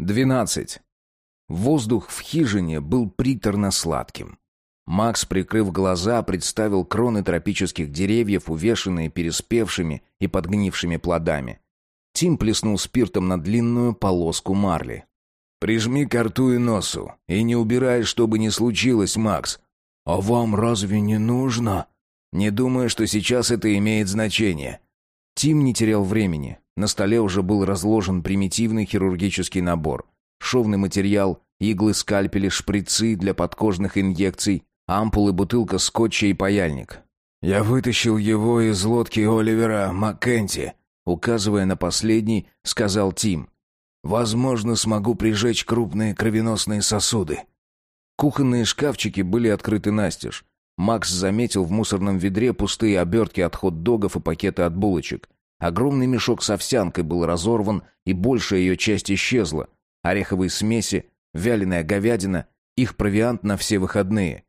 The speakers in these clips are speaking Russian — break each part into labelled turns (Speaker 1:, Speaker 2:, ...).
Speaker 1: Двенадцать. Воздух в хижине был приторно-сладким. Макс, прикрыв глаза, представил кроны тропических деревьев, увешанные переспевшими и подгнившими плодами. Тим плеснул спиртом на длинную полоску марли. «Прижми к рту и носу, и не убирай, что бы ни случилось, Макс». «А вам разве не нужно?» «Не думаю, что сейчас это имеет значение». Тим не терял времени. На столе уже был разложен примитивный хирургический набор. Шовный материал, иглы, скальпели, шприцы для подкожных инъекций, ампулы, бутылка скотча и паяльник. «Я вытащил его из лодки Оливера Маккенти», указывая на последний, сказал Тим. «Возможно, смогу прижечь крупные кровеносные сосуды». Кухонные шкафчики были открыты настежь. Макс заметил в мусорном ведре пустые обертки от хот-догов и пакеты от булочек. Огромный мешок с овсянкой был разорван, и большая ее часть исчезла. Ореховые смеси, вяленая говядина, их провиант на все выходные.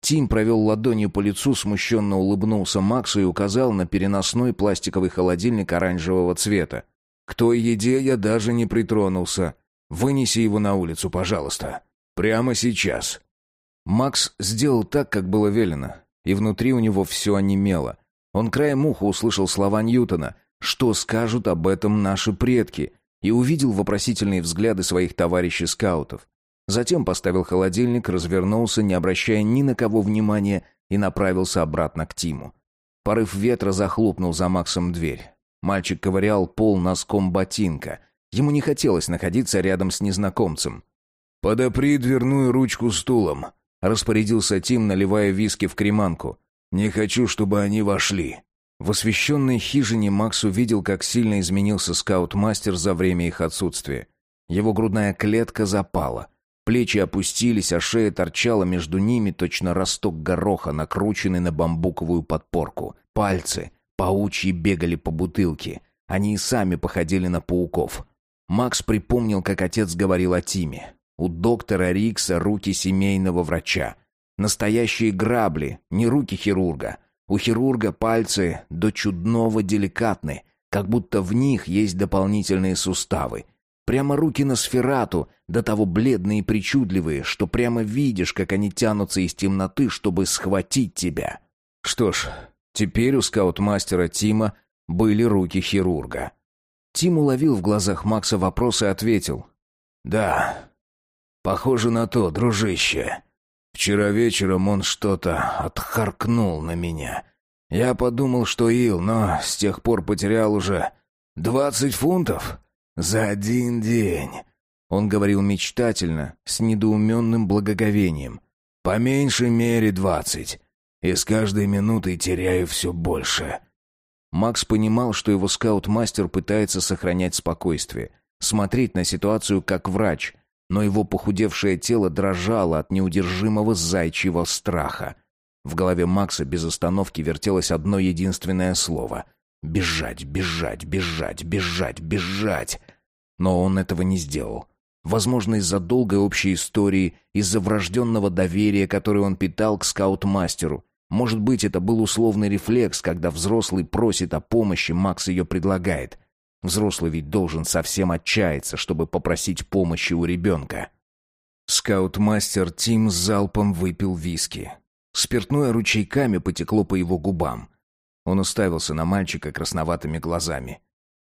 Speaker 1: Тим провел ладонью по лицу, смущенно улыбнулся Максу и указал на переносной пластиковый холодильник оранжевого цвета. «К той еде я даже не притронулся. Вынеси его на улицу, пожалуйста. Прямо сейчас». Макс сделал так, как было велено, и внутри у него все онемело. Он краем уха услышал слова Ньютона «Что скажут об этом наши предки?» и увидел вопросительные взгляды своих товарищей-скаутов. Затем поставил холодильник, развернулся, не обращая ни на кого внимания, и направился обратно к Тиму. Порыв ветра захлопнул за Максом дверь. Мальчик ковырял пол носком ботинка. Ему не хотелось находиться рядом с незнакомцем. «Подопри дверную ручку стулом», Распорядился Тим, наливая виски в креманку. «Не хочу, чтобы они вошли». В освещенной хижине Макс увидел, как сильно изменился скаут-мастер за время их отсутствия. Его грудная клетка запала. Плечи опустились, а шея торчала между ними точно росток гороха, накрученный на бамбуковую подпорку. Пальцы паучьи бегали по бутылке. Они и сами походили на пауков. Макс припомнил, как отец говорил о Тиме. У доктора Рикса руки семейного врача. Настоящие грабли, не руки хирурга. У хирурга пальцы до чудного деликатны, как будто в них есть дополнительные суставы. Прямо руки на сферату, до того бледные и причудливые, что прямо видишь, как они тянутся из темноты, чтобы схватить тебя. Что ж, теперь у скаут-мастера Тима были руки хирурга. Тим уловил в глазах Макса вопрос и ответил. «Да, Похоже на то, дружище. Вчера вечером он что-то отхаркнул на меня. Я подумал, что ил, но с тех пор потерял уже двадцать фунтов за один день. Он говорил мечтательно, с недоуменным благоговением. По меньшей мере двадцать. И с каждой минутой теряю все больше. Макс понимал, что его скаут-мастер пытается сохранять спокойствие, смотреть на ситуацию как врач — но его похудевшее тело дрожало от неудержимого зайчьего страха. В голове Макса без остановки вертелось одно единственное слово — «бежать, бежать, бежать, бежать, бежать». Но он этого не сделал. Возможно, из-за долгой общей истории, из-за врожденного доверия, которое он питал к скаут-мастеру. Может быть, это был условный рефлекс, когда взрослый просит о помощи, Макс ее предлагает. Взрослый ведь должен совсем отчаяться, чтобы попросить помощи у ребенка. Скаут-мастер Тим с залпом выпил виски. Спиртное ручейками потекло по его губам. Он уставился на мальчика красноватыми глазами.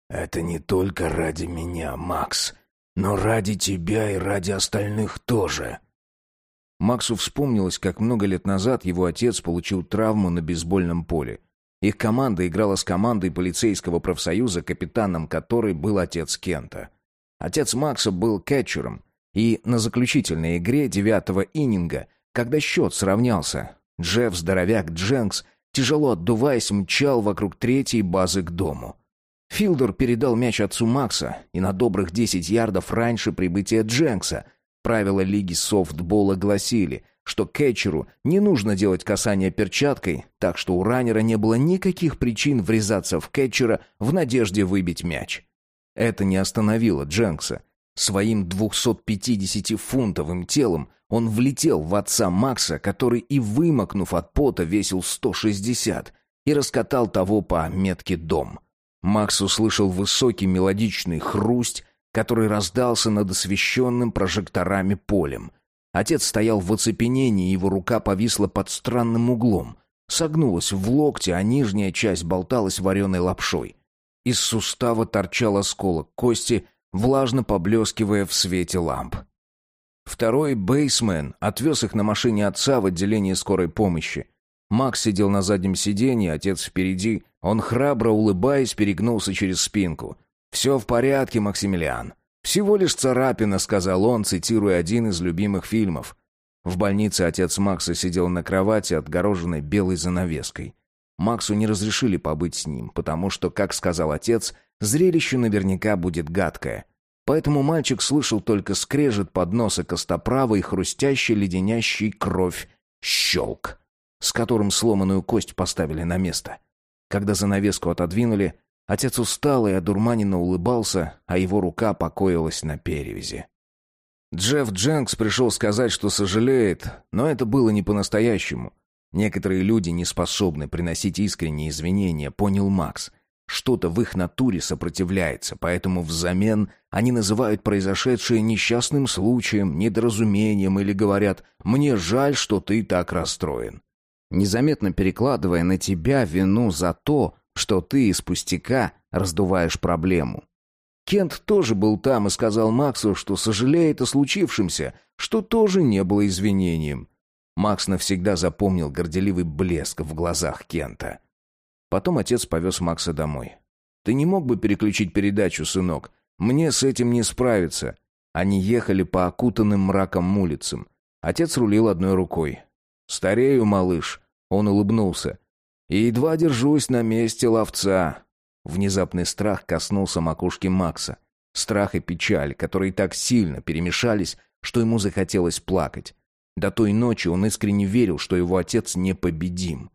Speaker 1: «Это не только ради меня, Макс, но ради тебя и ради остальных тоже». Максу вспомнилось, как много лет назад его отец получил травму на бейсбольном поле. Их команда играла с командой полицейского профсоюза, капитаном которой был отец Кента. Отец Макса был кетчером, и на заключительной игре девятого иннинга, когда счет сравнялся, Джефф Здоровяк Дженкс, тяжело отдуваясь, мчал вокруг третьей базы к дому. Филдер передал мяч отцу Макса, и на добрых десять ярдов раньше прибытия Дженкса правила лиги софтбола гласили – что кетчеру не нужно делать касание перчаткой, так что у раннера не было никаких причин врезаться в кетчера в надежде выбить мяч. Это не остановило Дженкса. Своим 250-фунтовым телом он влетел в отца Макса, который и вымокнув от пота весил 160, и раскатал того по метке дом. Макс услышал высокий мелодичный хрусть, который раздался над освещенным прожекторами полем. Отец стоял в оцепенении, его рука повисла под странным углом. Согнулась в локте, а нижняя часть болталась вареной лапшой. Из сустава торчал осколок кости, влажно поблескивая в свете ламп. Второй бейсмен отвез их на машине отца в отделение скорой помощи. Макс сидел на заднем сиденье, отец впереди. Он храбро, улыбаясь, перегнулся через спинку. «Все в порядке, Максимилиан. Всего лишь царапина», — сказал он, цитируя один из любимых фильмов. В больнице отец Макса сидел на кровати, отгороженной белой занавеской. Максу не разрешили побыть с ним, потому что, как сказал отец, зрелище наверняка будет гадкое. Поэтому мальчик слышал только скрежет подноса костоправа и хрустящий леденящий кровь щелк, с которым сломанную кость поставили на место. Когда занавеску отодвинули, отец устал и одурманенно улыбался, а его рука покоилась на перевязи. Джефф Дженкс пришел сказать, что сожалеет, но это было не по-настоящему. Некоторые люди не способны приносить искренние извинения, понял Макс. Что-то в их натуре сопротивляется, поэтому взамен они называют произошедшее несчастным случаем, недоразумением или говорят «мне жаль, что ты так расстроен». Незаметно перекладывая на тебя вину за то, что ты из пустяка раздуваешь проблему. Кент тоже был там и сказал Максу, что сожалеет о случившемся, что тоже не было извинением. Макс навсегда запомнил горделивый блеск в глазах Кента. Потом отец повез Макса домой. «Ты не мог бы переключить передачу, сынок? Мне с этим не справиться». Они ехали по окутанным мраком улицам. Отец рулил одной рукой. «Старею, малыш», — он улыбнулся. «И едва держусь на месте ловца». Внезапный страх коснулся макушки Макса. Страх и печаль, которые так сильно перемешались, что ему захотелось плакать. До той ночи он искренне верил, что его отец непобедим.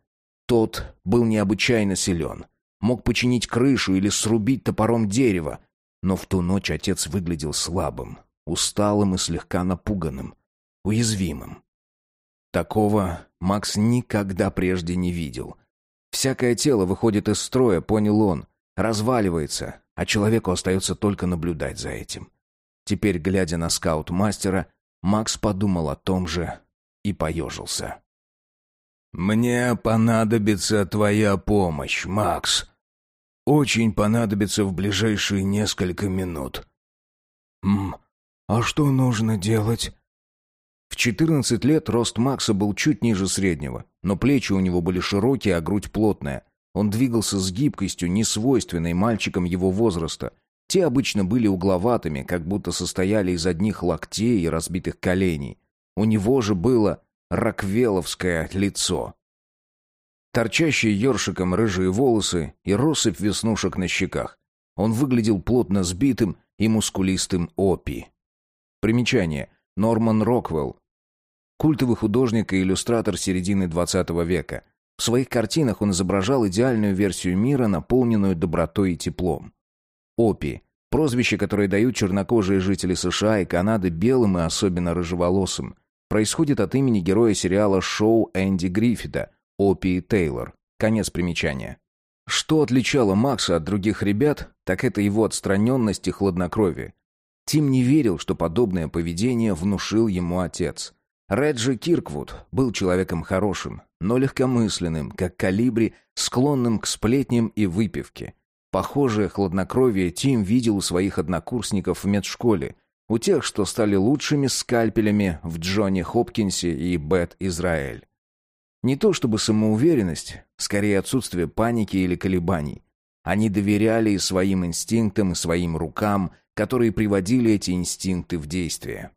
Speaker 1: Тот был необычайно силен. Мог починить крышу или срубить топором дерево. Но в ту ночь отец выглядел слабым, усталым и слегка напуганным, уязвимым. Такого Макс никогда прежде не видел. Всякое тело выходит из строя, понял он, разваливается, а человеку остается только наблюдать за этим. Теперь, глядя на скаут-мастера, Макс подумал о том же и поежился. «Мне понадобится твоя помощь, Макс. Очень понадобится в ближайшие несколько минут». «М, а что нужно делать?» В 14 лет рост Макса был чуть ниже среднего, но плечи у него были широкие, а грудь плотная. Он двигался с гибкостью, несвойственной мальчикам его возраста. Те обычно были угловатыми, как будто состояли из одних локтей и разбитых коленей. У него же было роквеловское лицо. Торчащие ёршиком рыжие волосы и россыпь веснушек на щеках. Он выглядел плотно сбитым и мускулистым опи. Примечание. Норман Роквелл. Культовый художник и иллюстратор середины XX века. В своих картинах он изображал идеальную версию мира, наполненную добротой и теплом. Опи – прозвище, которое дают чернокожие жители США и Канады белым и особенно рыжеволосым происходит от имени героя сериала «Шоу» Энди Гриффита, Опи Тейлор. Конец примечания. Что отличало Макса от других ребят, так это его отстраненность и хладнокровие. Тим не верил, что подобное поведение внушил ему отец. Реджи Кирквуд был человеком хорошим, но легкомысленным, как калибри, склонным к сплетням и выпивке. Похожее хладнокровие Тим видел у своих однокурсников в медшколе, у тех, что стали лучшими скальпелями в Джонни Хопкинсе и Бет Израиль. Не то чтобы самоуверенность, скорее отсутствие паники или колебаний. Они доверяли и своим инстинктам, и своим рукам, которые приводили эти инстинкты в действие.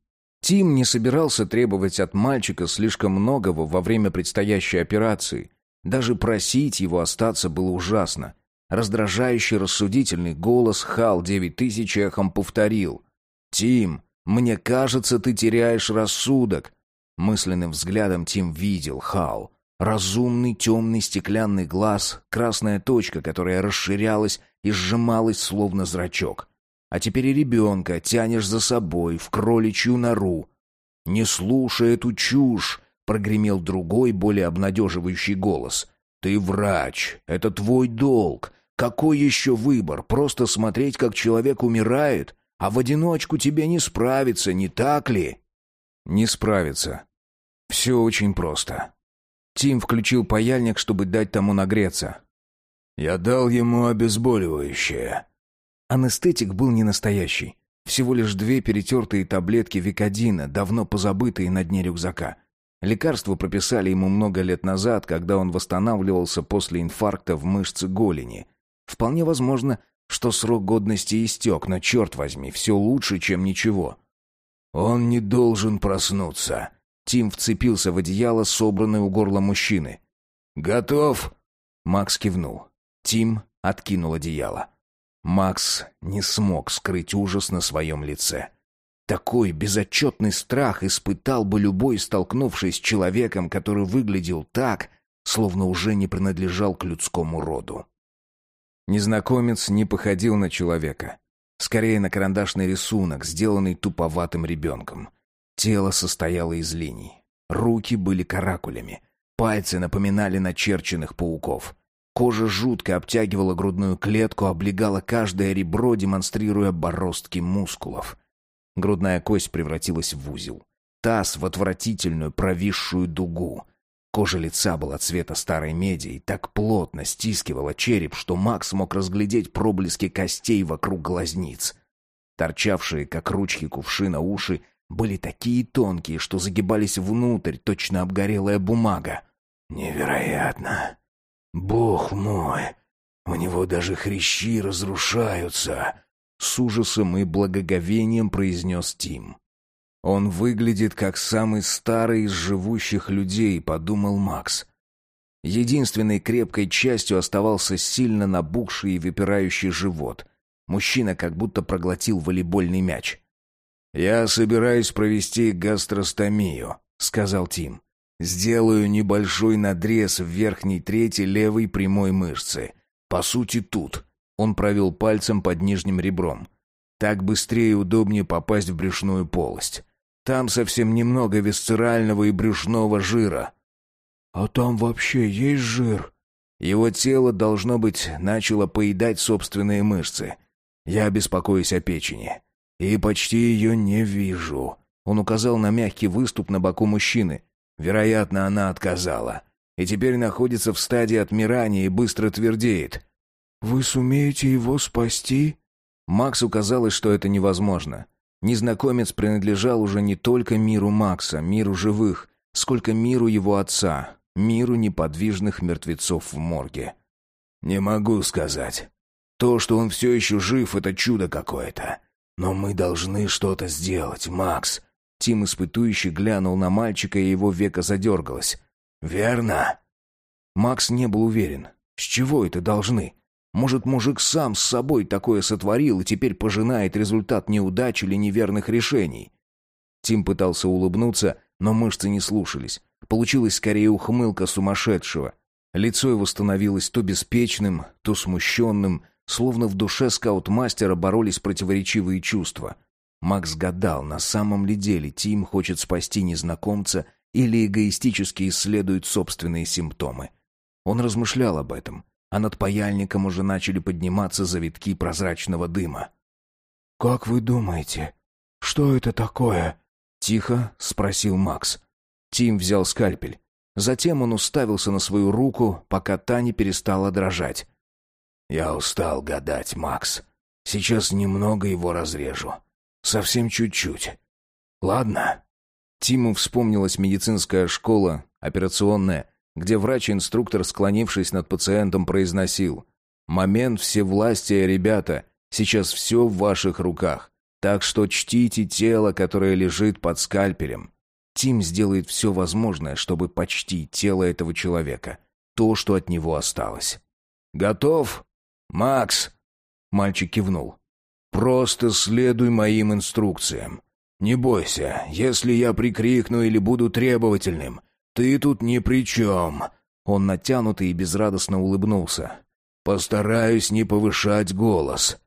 Speaker 1: Тим не собирался требовать от мальчика слишком многого во время предстоящей операции. Даже просить его остаться было ужасно. Раздражающий рассудительный голос Хал-9000 эхом повторил. «Тим, мне кажется, ты теряешь рассудок». Мысленным взглядом Тим видел Хал. Разумный темный стеклянный глаз, красная точка, которая расширялась и сжималась, словно зрачок. А теперь и ребенка тянешь за собой в кроличью нору. «Не слушай эту чушь!» — прогремел другой, более обнадеживающий голос. «Ты врач. Это твой долг. Какой еще выбор? Просто смотреть, как человек умирает? А в одиночку тебе не справиться, не так ли?» «Не справиться. Все очень просто». Тим включил паяльник, чтобы дать тому нагреться. «Я дал ему обезболивающее». Анестетик был не настоящий. Всего лишь две перетертые таблетки Викодина, давно позабытые на дне рюкзака. Лекарство прописали ему много лет назад, когда он восстанавливался после инфаркта в мышце голени. Вполне возможно, что срок годности истек, но, черт возьми, все лучше, чем ничего. «Он не должен проснуться». Тим вцепился в одеяло, собранное у горла мужчины. «Готов?» Макс кивнул. Тим откинул одеяло. Макс не смог скрыть ужас на своем лице. Такой безотчетный страх испытал бы любой, столкнувшись с человеком, который выглядел так, словно уже не принадлежал к людскому роду. Незнакомец не походил на человека. Скорее на карандашный рисунок, сделанный туповатым ребенком. Тело состояло из линий. Руки были каракулями. Пальцы напоминали начерченных пауков. Кожа жутко обтягивала грудную клетку, облегала каждое ребро, демонстрируя бороздки мускулов. Грудная кость превратилась в узел. Таз в отвратительную провисшую дугу. Кожа лица была цвета старой меди и так плотно стискивала череп, что Макс мог разглядеть проблески костей вокруг глазниц. Торчавшие, как ручки кувшина, уши были такие тонкие, что загибались внутрь, точно обгорелая бумага. «Невероятно! Бог мой! У него даже хрящи разрушаются!» С ужасом и благоговением произнес Тим. «Он выглядит как самый старый из живущих людей», — подумал Макс. Единственной крепкой частью оставался сильно набухший и выпирающий живот. Мужчина как будто проглотил волейбольный мяч. «Я собираюсь провести гастростомию», — сказал Тим. «Сделаю небольшой надрез в верхней трети левой прямой мышцы. По сути, тут. Он провел пальцем под нижним ребром. Так быстрее и удобнее попасть в брюшную полость. Там совсем немного висцерального и брюшного жира. А там вообще есть жир? Его тело, должно быть, начало поедать собственные мышцы. Я беспокоюсь о печени. И почти ее не вижу. Он указал на мягкий выступ на боку мужчины. Вероятно, она отказала. И теперь находится в стадии отмирания и быстро твердеет. «Вы сумеете его спасти?» Максу казалось, что это невозможно. Незнакомец принадлежал уже не только миру Макса, миру живых, сколько миру его отца, миру неподвижных мертвецов в морге. «Не могу сказать. То, что он все еще жив, это чудо какое-то. Но мы должны что-то сделать, Макс». Тим испытующий глянул на мальчика, и его веко задергалось. «Верно?» Макс не был уверен. «С чего это должны?» Может, мужик сам с собой такое сотворил и теперь пожинает результат неудач или неверных решений? Тим пытался улыбнуться, но мышцы не слушались. Получилась скорее ухмылка сумасшедшего. Лицо его становилось то беспечным, то смущенным, словно в душе скаут-мастера боролись противоречивые чувства. Макс гадал, на самом ли деле Тим хочет спасти незнакомца или эгоистически исследует собственные симптомы. Он размышлял об этом — а над паяльником уже начали подниматься завитки прозрачного дыма. «Как вы думаете, что это такое?» — тихо спросил Макс. Тим взял скальпель. Затем он уставился на свою руку, пока та не перестала дрожать. «Я устал гадать, Макс. Сейчас немного его разрежу. Совсем чуть-чуть. Ладно?» Тиму вспомнилась медицинская школа, операционная, где врач-инструктор, склонившись над пациентом, произносил «Момент всевластия, ребята, сейчас все в ваших руках, так что чтите тело, которое лежит под скальпелем». Тим сделает все возможное, чтобы почтить тело этого человека, то, что от него осталось. «Готов? Макс!» Мальчик кивнул. «Просто следуй моим инструкциям. Не бойся, если я прикрикну или буду требовательным, «Ты тут ни при чем!» Он натянутый и безрадостно улыбнулся. «Постараюсь не повышать голос».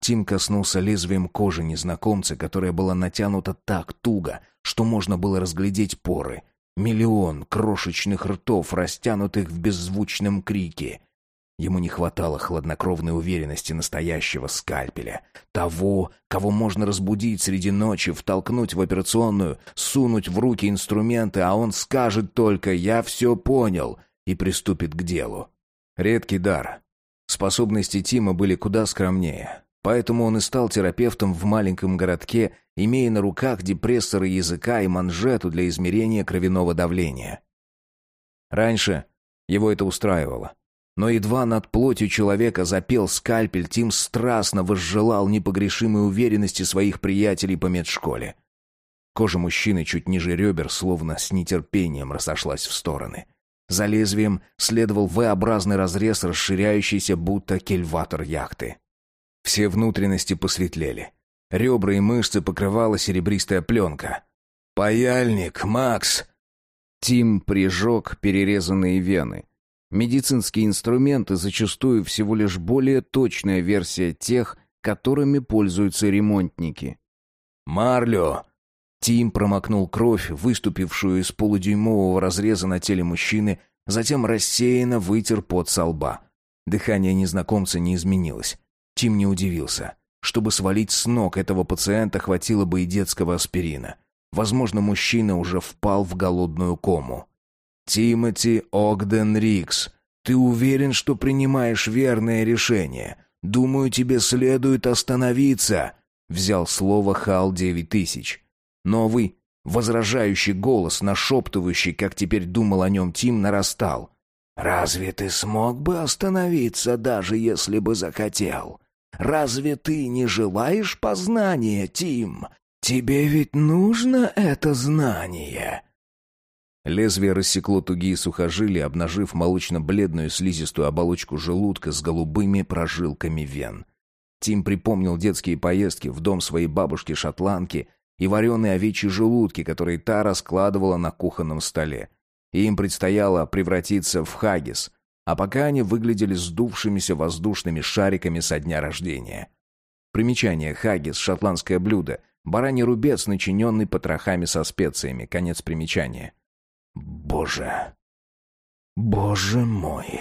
Speaker 1: Тим коснулся лезвием кожи незнакомца, которая была натянута так туго, что можно было разглядеть поры. Миллион крошечных ртов, растянутых в беззвучном крике. Ему не хватало хладнокровной уверенности настоящего скальпеля. Того, кого можно разбудить среди ночи, втолкнуть в операционную, сунуть в руки инструменты, а он скажет только «я все понял» и приступит к делу. Редкий дар. Способности Тима были куда скромнее. Поэтому он и стал терапевтом в маленьком городке, имея на руках депрессоры языка и манжету для измерения кровяного давления. Раньше его это устраивало. Но едва над плотью человека запел скальпель, Тим страстно возжелал непогрешимой уверенности своих приятелей по медшколе. Кожа мужчины чуть ниже ребер, словно с нетерпением разошлась в стороны. За лезвием следовал V-образный разрез, расширяющийся будто кельватор яхты. Все внутренности посветлели. Ребра и мышцы покрывала серебристая пленка. «Паяльник, Макс!» Тим прижег перерезанные вены. Медицинские инструменты зачастую всего лишь более точная версия тех, которыми пользуются ремонтники. «Марлю!» Тим промокнул кровь, выступившую из полудюймового разреза на теле мужчины, затем рассеянно вытер пот со лба. Дыхание незнакомца не изменилось. Тим не удивился. Чтобы свалить с ног этого пациента, хватило бы и детского аспирина. Возможно, мужчина уже впал в голодную кому. «Тимоти Огден Рикс, ты уверен, что принимаешь верное решение? Думаю, тебе следует остановиться», — взял слово Хал 9000. Новый, возражающий голос, нашептывающий, как теперь думал о нем Тим, нарастал. «Разве ты смог бы остановиться, даже если бы захотел? Разве ты не желаешь познания, Тим? Тебе ведь нужно это знание?» Лезвие рассекло тугие сухожилия, обнажив молочно-бледную слизистую оболочку желудка с голубыми прожилками вен. Тим припомнил детские поездки в дом своей бабушки-шотландки и вареные овечьи желудки, которые та раскладывала на кухонном столе. И им предстояло превратиться в хагис, а пока они выглядели сдувшимися воздушными шариками со дня рождения. Примечание хагис – шотландское блюдо, бараний рубец, начиненный потрохами со специями, конец примечания – Боже. Боже мой.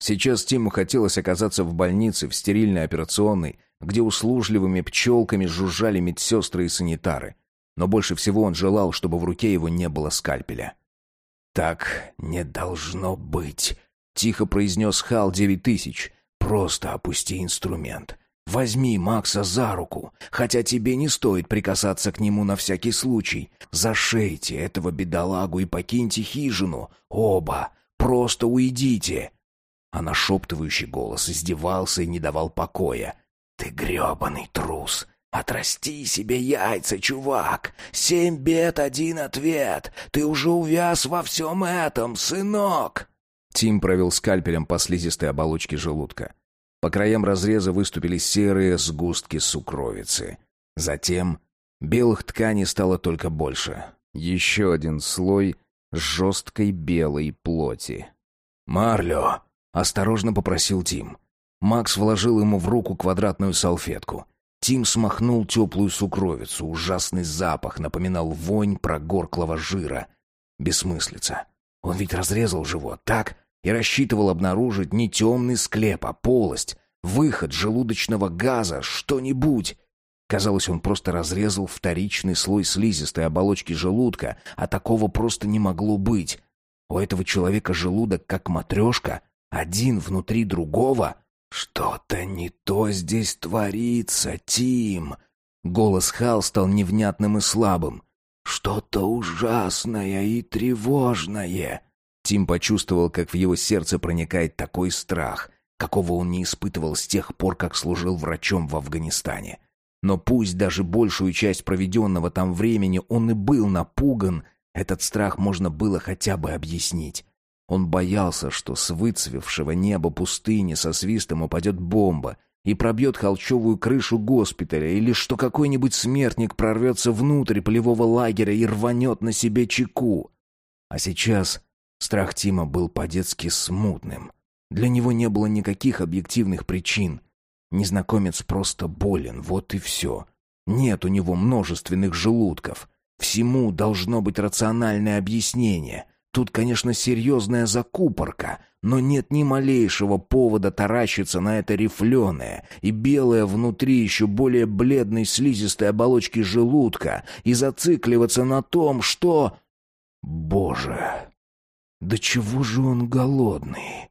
Speaker 1: Сейчас Тиму хотелось оказаться в больнице, в стерильной операционной, где услужливыми пчелками жужжали медсестры и санитары. Но больше всего он желал, чтобы в руке его не было скальпеля. «Так не должно быть», — тихо произнес Хал 9000. «Просто опусти инструмент. Возьми Макса за руку, хотя тебе не стоит прикасаться к нему на всякий случай. Зашейте этого бедолагу и покиньте хижину. Оба. Просто уйдите. А нашептывающий голос издевался и не давал покоя. Ты гребаный трус. Отрасти себе яйца, чувак. Семь бед, один ответ. Ты уже увяз во всем этом, сынок. Тим провел скальпелем по слизистой оболочке желудка. По краям разреза выступили серые сгустки сукровицы. Затем белых тканей стало только больше. Еще один слой жесткой белой плоти. «Марлё!» — осторожно попросил Тим. Макс вложил ему в руку квадратную салфетку. Тим смахнул теплую сукровицу. Ужасный запах напоминал вонь прогорклого жира. Бессмыслица. Он ведь разрезал живот, так? И рассчитывал обнаружить не темный склеп, а полость, выход желудочного газа, что-нибудь. Казалось, он просто разрезал вторичный слой слизистой оболочки желудка, а такого просто не могло быть. У этого человека желудок как матрешка, один внутри другого. «Что-то не то здесь творится, Тим!» Голос Хал стал невнятным и слабым. «Что-то ужасное и тревожное!» Тим почувствовал, как в его сердце проникает такой страх, какого он не испытывал с тех пор, как служил врачом в Афганистане. Но пусть даже большую часть проведенного там времени он и был напуган, этот страх можно было хотя бы объяснить. Он боялся, что с выцвевшего неба пустыни со свистом упадет бомба и пробьет холчевую крышу госпиталя, или что какой-нибудь смертник прорвется внутрь полевого лагеря и рванет на себе чеку. А сейчас Страх Тима был по-детски смутным. Для него не было никаких объективных причин. Незнакомец просто болен, вот и все. Нет у него множественных желудков. Всему должно быть рациональное объяснение. Тут, конечно, серьезная закупорка, но нет ни малейшего повода таращиться на это рифленое и белое внутри еще более бледной слизистой оболочки желудка и зацикливаться на том, что... Боже, да чего же он голодный?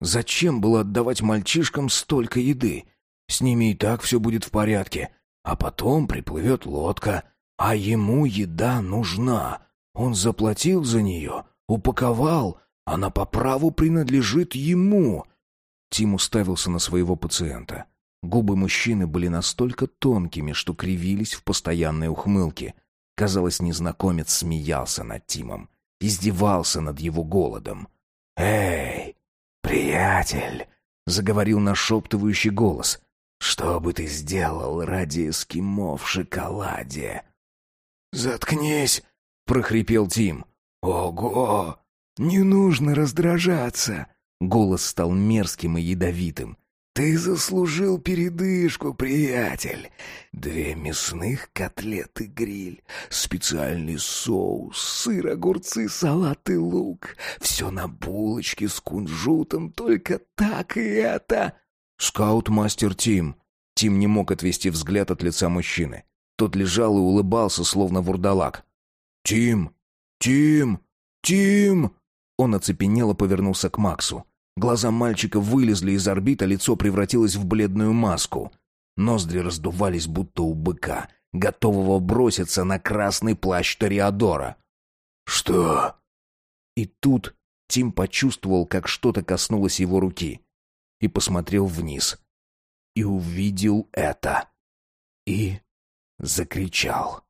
Speaker 1: Зачем было отдавать мальчишкам столько еды? С ними и так все будет в порядке. А потом приплывет лодка, а ему еда нужна. Он заплатил за нее, упаковал, она по праву принадлежит ему. Тим уставился на своего пациента. Губы мужчины были настолько тонкими, что кривились в постоянной ухмылке. Казалось, незнакомец смеялся над Тимом, издевался над его голодом. «Эй, приятель!» — заговорил нашептывающий голос. «Что бы ты сделал ради эскимо в шоколаде?»
Speaker 2: «Заткнись!» — прохрипел Тим.
Speaker 1: «Ого! Не нужно раздражаться!» Голос стал мерзким и ядовитым. «Ты заслужил передышку, приятель. Две мясных котлеты гриль, специальный соус, сыр, огурцы, салат и лук. Все на булочке с кунжутом, только так и это...» «Скаут-мастер Тим». Тим не мог отвести взгляд от лица мужчины. Тот лежал и улыбался, словно вурдалак. «Тим! Тим! Тим!» Он оцепенело повернулся к Максу. Глаза мальчика вылезли из орбит, а лицо превратилось в бледную маску. Ноздри раздувались, будто у быка, готового броситься на красный плащ Ториадора.
Speaker 2: «Что?»
Speaker 1: И тут Тим почувствовал, как что-то коснулось его руки. И посмотрел вниз. И увидел это. И закричал.